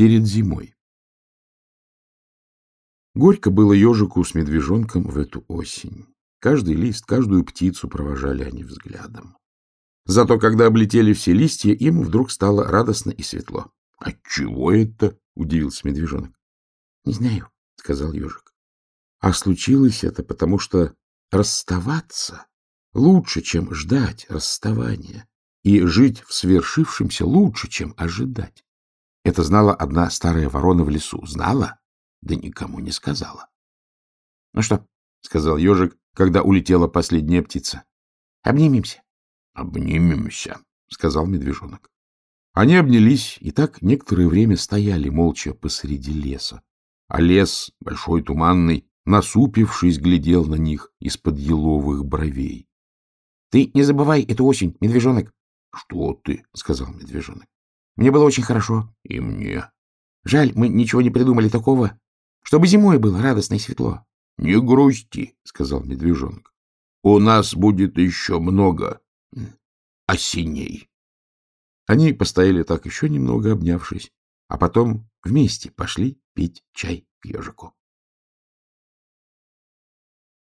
перед зимой. Горько было ежику с медвежонком в эту осень. Каждый лист, каждую птицу провожали они взглядом. Зато когда облетели все листья, им вдруг стало радостно и светло. — Отчего это? — удивился медвежонок. — Не знаю, — сказал ежик. — А случилось это потому, что расставаться лучше, чем ждать расставания, и жить в свершившемся лучше, чем ожидать. Это знала одна старая ворона в лесу. Знала, да никому не сказала. — Ну что, — сказал ежик, когда улетела последняя птица. — Обнимемся. — Обнимемся, — сказал медвежонок. Они обнялись и так некоторое время стояли молча посреди леса. А лес, большой туманный, насупившись, глядел на них из-под еловых бровей. — Ты не забывай эту осень, медвежонок. — Что ты? — сказал медвежонок. — Мне было очень хорошо. — И мне. — Жаль, мы ничего не придумали такого, чтобы зимой было радостно и светло. — Не грусти, — сказал медвежонок. — У нас будет еще много осеней. Они постояли так еще немного, обнявшись, а потом вместе пошли пить чай к ежику.